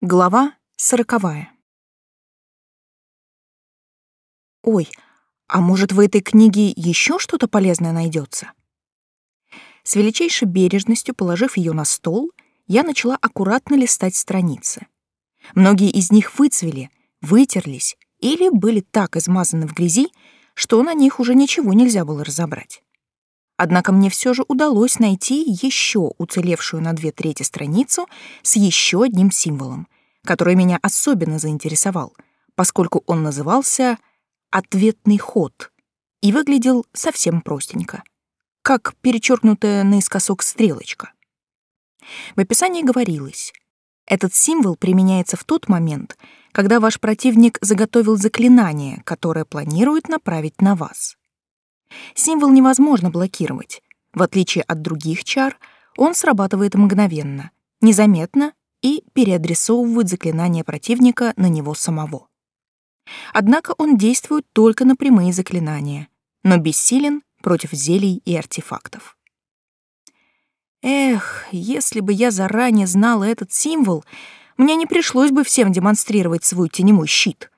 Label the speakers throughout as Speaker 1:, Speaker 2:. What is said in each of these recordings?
Speaker 1: Глава сороковая. Ой, а может, в этой книге еще что-то полезное найдется? С величайшей бережностью положив ее на стол, я начала аккуратно листать страницы. Многие из них выцвели, вытерлись или были так измазаны в грязи, что на них уже ничего нельзя было разобрать. Однако мне все же удалось найти еще уцелевшую на две трети страницу с еще одним символом, который меня особенно заинтересовал, поскольку он назывался «ответный ход» и выглядел совсем простенько, как перечеркнутая наискосок стрелочка. В описании говорилось, этот символ применяется в тот момент, когда ваш противник заготовил заклинание, которое планирует направить на вас. Символ невозможно блокировать. В отличие от других чар, он срабатывает мгновенно, незаметно и переадресовывает заклинание противника на него самого. Однако он действует только на прямые заклинания, но бессилен против зелий и артефактов. Эх, если бы я заранее знала этот символ, мне не пришлось бы всем демонстрировать свой теневой щит.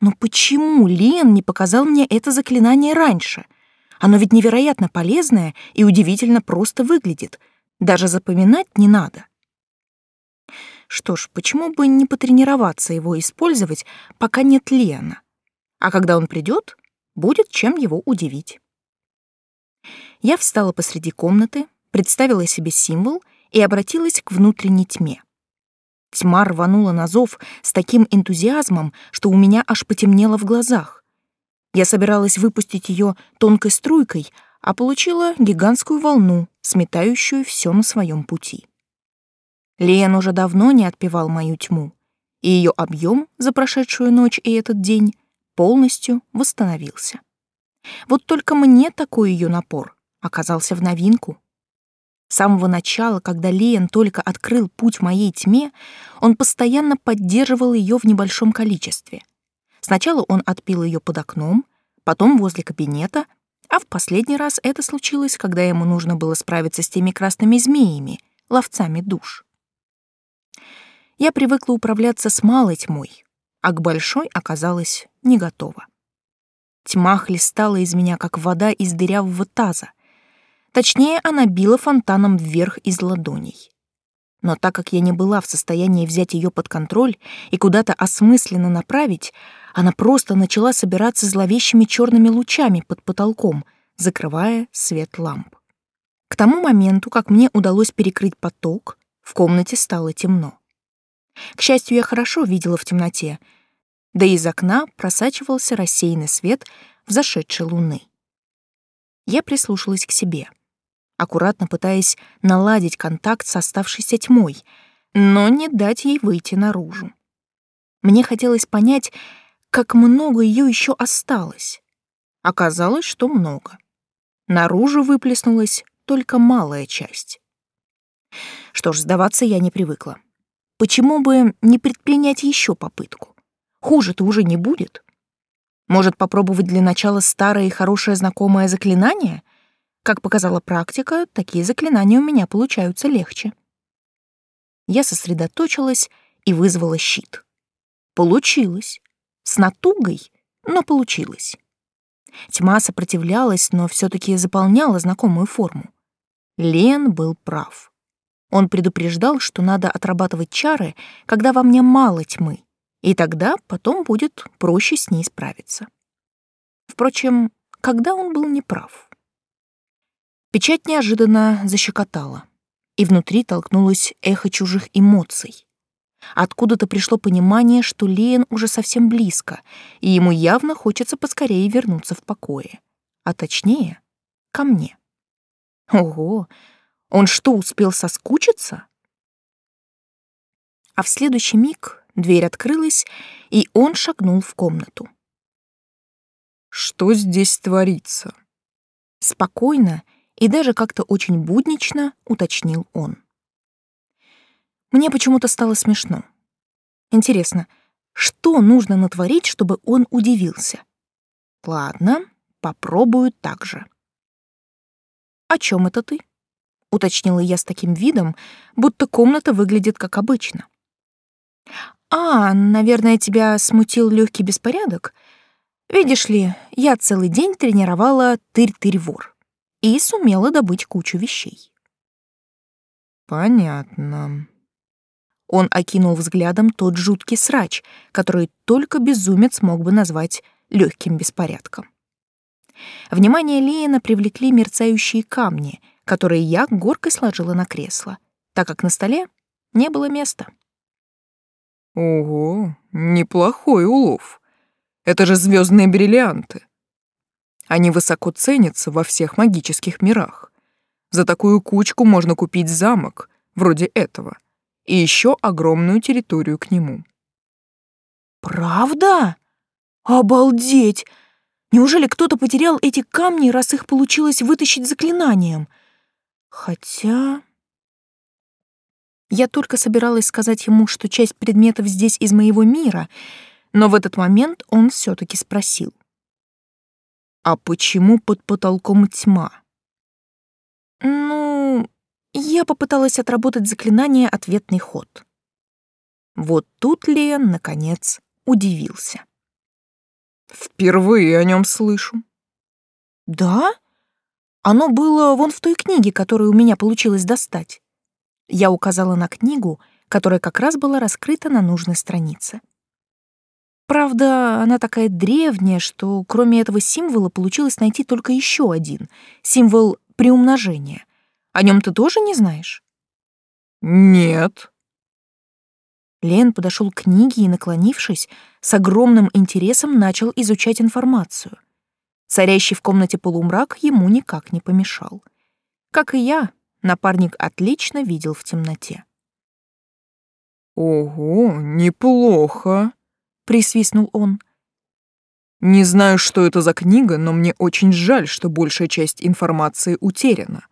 Speaker 1: Но почему Лен не показал мне это заклинание раньше? Оно ведь невероятно полезное и удивительно просто выглядит. Даже запоминать не надо. Что ж, почему бы не потренироваться его использовать, пока нет Лена? А когда он придет, будет чем его удивить. Я встала посреди комнаты, представила себе символ и обратилась к внутренней тьме. Тьма рванула на зов с таким энтузиазмом, что у меня аж потемнело в глазах. Я собиралась выпустить ее тонкой струйкой, а получила гигантскую волну, сметающую все на своем пути. Лен уже давно не отпевал мою тьму, и ее объем за прошедшую ночь и этот день полностью восстановился. Вот только мне такой ее напор оказался в новинку. С самого начала, когда Лен только открыл путь моей тьме, он постоянно поддерживал ее в небольшом количестве — Сначала он отпил ее под окном, потом возле кабинета, а в последний раз это случилось, когда ему нужно было справиться с теми красными змеями, ловцами душ. Я привыкла управляться с малой тьмой, а к большой оказалась не готова. Тьма хлестала из меня, как вода из дырявого таза. Точнее, она била фонтаном вверх из ладоней. Но так как я не была в состоянии взять ее под контроль и куда-то осмысленно направить, она просто начала собираться зловещими черными лучами под потолком, закрывая свет ламп. К тому моменту, как мне удалось перекрыть поток, в комнате стало темно. К счастью, я хорошо видела в темноте, да из окна просачивался рассеянный свет взошедшей луны. Я прислушалась к себе — аккуратно пытаясь наладить контакт с оставшейся тьмой, но не дать ей выйти наружу. Мне хотелось понять, как много ее еще осталось. Оказалось, что много. Наружу выплеснулась только малая часть. Что ж, сдаваться я не привыкла. Почему бы не предпринять еще попытку? Хуже-то уже не будет. Может, попробовать для начала старое и хорошее знакомое заклинание — как показала практика, такие заклинания у меня получаются легче. Я сосредоточилась и вызвала щит. Получилось. С натугой, но получилось. Тьма сопротивлялась, но все таки заполняла знакомую форму. Лен был прав. Он предупреждал, что надо отрабатывать чары, когда во мне мало тьмы, и тогда потом будет проще с ней справиться. Впрочем, когда он был неправ? Печать неожиданно защекотала, и внутри толкнулось эхо чужих эмоций. Откуда-то пришло понимание, что Леон уже совсем близко, и ему явно хочется поскорее вернуться в покое. А точнее, ко мне. Ого, он что, успел соскучиться? А в следующий миг дверь открылась, и он шагнул в комнату.
Speaker 2: «Что здесь творится?»
Speaker 1: Спокойно и даже как-то очень буднично уточнил он. Мне почему-то стало смешно. Интересно, что нужно натворить, чтобы он удивился? Ладно, попробую так же. «О чем это ты?» — уточнила я с таким видом, будто комната выглядит как обычно. А, наверное, тебя смутил легкий беспорядок? Видишь ли, я целый день тренировала тырь-тырь-вор и сумела добыть кучу вещей.
Speaker 2: Понятно.
Speaker 1: Он окинул взглядом тот жуткий срач, который только безумец мог бы назвать легким беспорядком. Внимание Леина привлекли мерцающие камни, которые я горкой сложила на кресло, так как на столе не было места.
Speaker 2: Ого, неплохой улов. Это же звездные бриллианты. Они высоко ценятся во всех магических мирах. За такую кучку можно купить замок, вроде этого, и еще огромную территорию к нему.
Speaker 1: Правда? Обалдеть! Неужели кто-то потерял эти камни, раз их получилось вытащить заклинанием? Хотя... Я только собиралась сказать ему, что часть предметов здесь из моего мира, но в этот момент он все таки спросил.
Speaker 2: «А почему под потолком тьма?»
Speaker 1: «Ну, я попыталась отработать заклинание «Ответный ход». Вот тут Лен, наконец, удивился.
Speaker 2: «Впервые о нем слышу».
Speaker 1: «Да? Оно было вон в той книге, которую у меня получилось достать». Я указала на книгу, которая как раз была раскрыта на нужной странице. Правда, она такая древняя, что кроме этого символа получилось найти только еще один — символ приумножения. О нем ты тоже не знаешь?
Speaker 2: Нет.
Speaker 1: Лен подошел к книге и, наклонившись, с огромным интересом начал изучать информацию. Царящий в комнате полумрак ему никак не помешал. Как и я, Напарник отлично видел в темноте.
Speaker 2: «Ого, неплохо», — присвистнул он. «Не знаю, что это за книга, но мне очень жаль, что большая часть информации утеряна.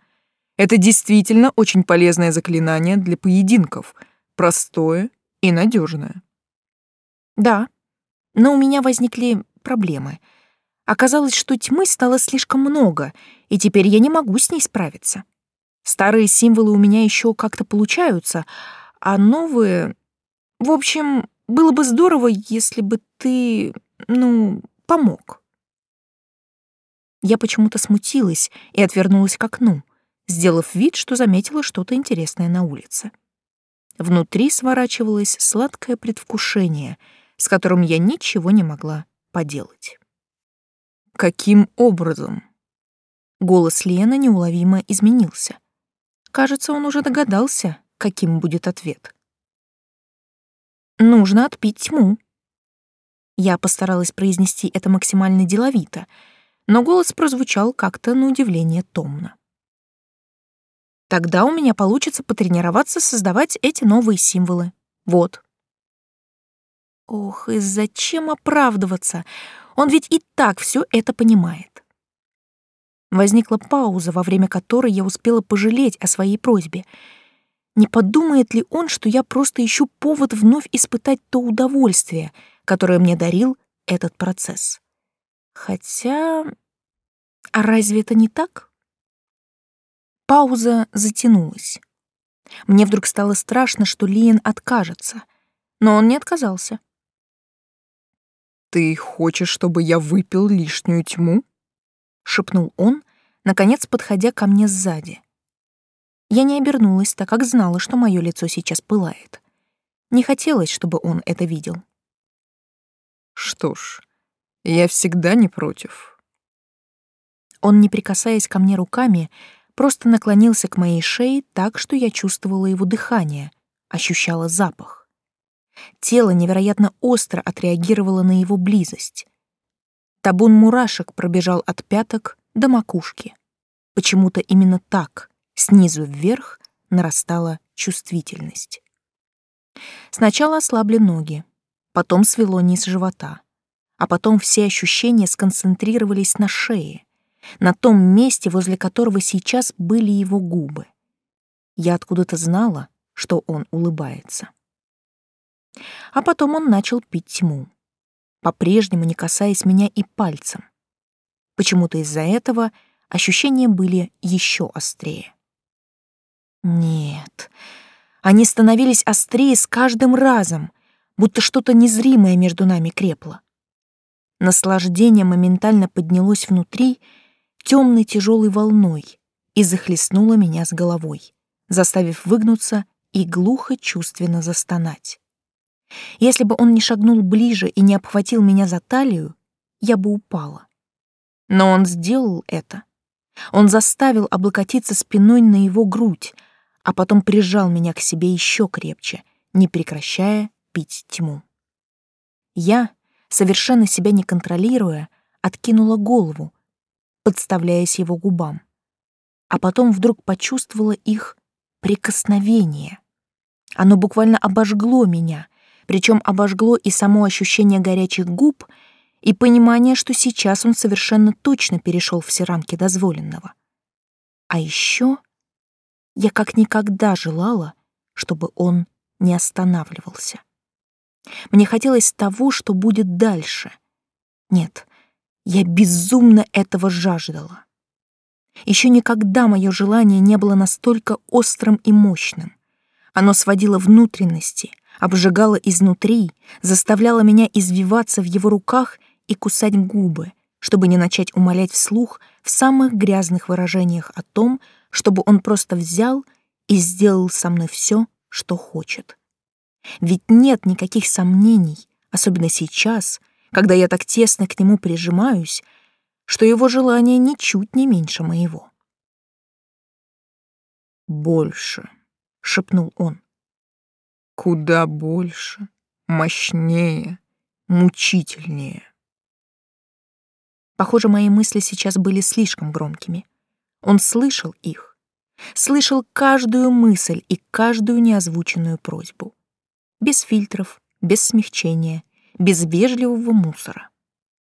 Speaker 2: Это действительно очень полезное заклинание для поединков, простое и надежное.
Speaker 1: «Да, но у меня возникли проблемы. Оказалось, что тьмы стало слишком много, и теперь я не могу с ней справиться. Старые символы у меня еще как-то получаются, а новые... В общем, было бы здорово, если бы ты, ну, помог. Я почему-то смутилась и отвернулась к окну, сделав вид, что заметила что-то интересное на улице. Внутри сворачивалось сладкое предвкушение, с которым я ничего не могла поделать.
Speaker 2: «Каким образом?»
Speaker 1: Голос Лены неуловимо изменился. Кажется, он уже догадался, каким будет ответ. «Нужно отпить тьму». Я постаралась произнести это максимально деловито, но голос прозвучал как-то на удивление томно. Тогда у меня получится потренироваться создавать эти новые символы. Вот. Ох, и зачем оправдываться? Он ведь и так все это понимает. Возникла пауза, во время которой я успела пожалеть о своей просьбе. Не подумает ли он, что я просто ищу повод вновь испытать то удовольствие, которое мне дарил этот процесс? Хотя... А разве это не так? Пауза затянулась. Мне вдруг стало страшно, что Лиен откажется, но он не отказался.
Speaker 2: «Ты хочешь, чтобы я выпил лишнюю тьму?»
Speaker 1: — шепнул он, наконец подходя ко мне сзади. Я не обернулась, так как знала, что мое лицо сейчас пылает. Не хотелось, чтобы он это видел.
Speaker 2: «Что ж, я всегда не против».
Speaker 1: Он, не прикасаясь ко мне руками, просто наклонился к моей шее так, что я чувствовала его дыхание, ощущала запах. Тело невероятно остро отреагировало на его близость. Табун мурашек пробежал от пяток до макушки. Почему-то именно так, снизу вверх, нарастала чувствительность. Сначала ослабли ноги, потом свело низ живота, а потом все ощущения сконцентрировались на шее, на том месте, возле которого сейчас были его губы. Я откуда-то знала, что он улыбается. А потом он начал пить тьму по-прежнему не касаясь меня и пальцем. Почему-то из-за этого ощущения были еще острее. Нет, они становились острее с каждым разом. будто что-то незримое между нами крепло. Наслаждение моментально поднялось внутри темной тяжелой волной и захлестнуло меня с головой, заставив выгнуться и глухо чувственно застонать. Если бы он не шагнул ближе и не обхватил меня за талию, я бы упала. Но он сделал это. Он заставил облокотиться спиной на его грудь, а потом прижал меня к себе еще крепче, не прекращая пить тьму. Я, совершенно себя не контролируя, откинула голову, подставляясь его губам, а потом вдруг почувствовала их прикосновение. Оно буквально обожгло меня, причем обожгло и само ощущение горячих губ, и понимание, что сейчас он совершенно точно перешел все рамки дозволенного. А еще я как никогда желала, чтобы он не останавливался. Мне хотелось того, что будет дальше. Нет, я безумно этого жаждала. Еще никогда мое желание не было настолько острым и мощным. Оно сводило внутренности, обжигало изнутри, заставляло меня извиваться в его руках и кусать губы, чтобы не начать умолять вслух в самых грязных выражениях о том, чтобы он просто взял и сделал со мной все, что хочет. Ведь нет никаких сомнений, особенно сейчас, когда я так тесно к нему прижимаюсь, что его желание ничуть не меньше моего.
Speaker 2: «Больше», — шепнул он. «Куда больше, мощнее, мучительнее».
Speaker 1: Похоже, мои мысли сейчас были слишком громкими. Он слышал их, слышал каждую мысль и каждую неозвученную просьбу. Без фильтров, без смягчения, без вежливого мусора.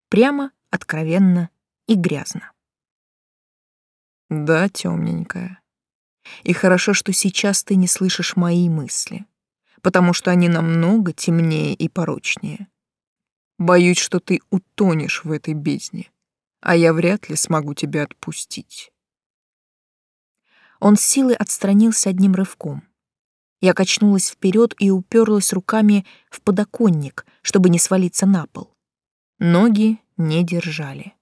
Speaker 1: Прямо, откровенно и грязно.
Speaker 2: Да, темненькая. И хорошо, что сейчас ты не слышишь мои мысли, потому что они намного темнее и порочнее. Боюсь, что ты утонешь в этой бездне, а я вряд ли смогу тебя отпустить.
Speaker 1: Он с силой отстранился одним рывком. Я качнулась вперед и уперлась руками в подоконник, чтобы не свалиться на пол. Ноги не держали.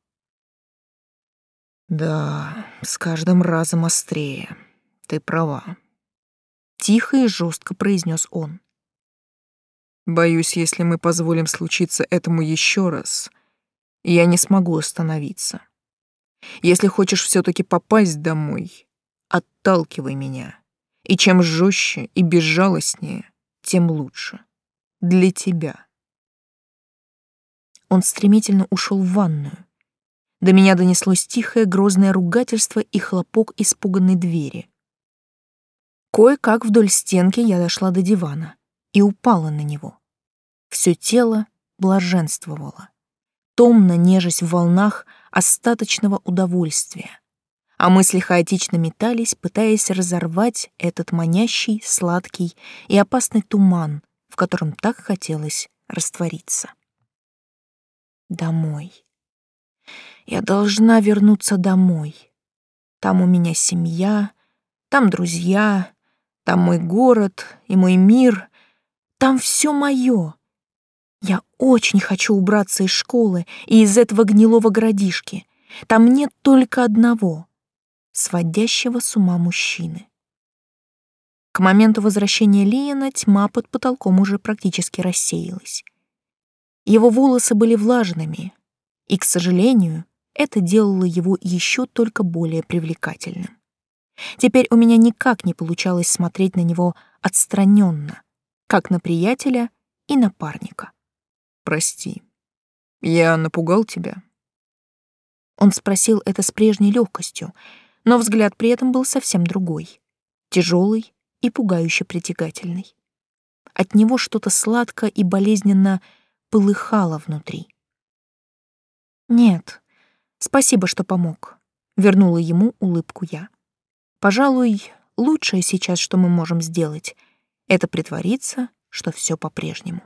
Speaker 2: Да, с каждым разом острее. Ты права.
Speaker 1: Тихо и жестко произнес он.
Speaker 2: Боюсь, если мы позволим случиться этому еще раз, я не смогу остановиться. Если хочешь все-таки попасть домой, отталкивай меня. И чем жестче и безжалостнее, тем лучше. Для тебя.
Speaker 1: Он стремительно ушел в ванную. До меня донеслось тихое грозное ругательство и хлопок испуганной двери. Кое-как вдоль стенки я дошла до дивана и упала на него. Все тело блаженствовало, томно нежась в волнах остаточного удовольствия а мысли хаотично метались, пытаясь разорвать этот манящий, сладкий и опасный туман, в котором так хотелось раствориться. Домой. Я должна вернуться домой. Там у меня семья, там друзья, там мой город и мой мир, там все мое. Я очень хочу убраться из школы и из этого гнилого городишки. Там нет только одного сводящего с ума мужчины. К моменту возвращения Лиена тьма под потолком уже практически рассеялась. Его волосы были влажными, и, к сожалению, это делало его еще только более привлекательным. Теперь у меня никак не получалось смотреть на него отстраненно, как на приятеля и напарника.
Speaker 2: «Прости, я напугал тебя?»
Speaker 1: Он спросил это с прежней легкостью, но взгляд при этом был совсем другой, тяжелый и пугающе притягательный. От него что-то сладко и болезненно полыхало внутри. «Нет, спасибо, что помог», — вернула ему улыбку я. «Пожалуй, лучшее сейчас, что мы можем сделать, это притвориться, что все по-прежнему».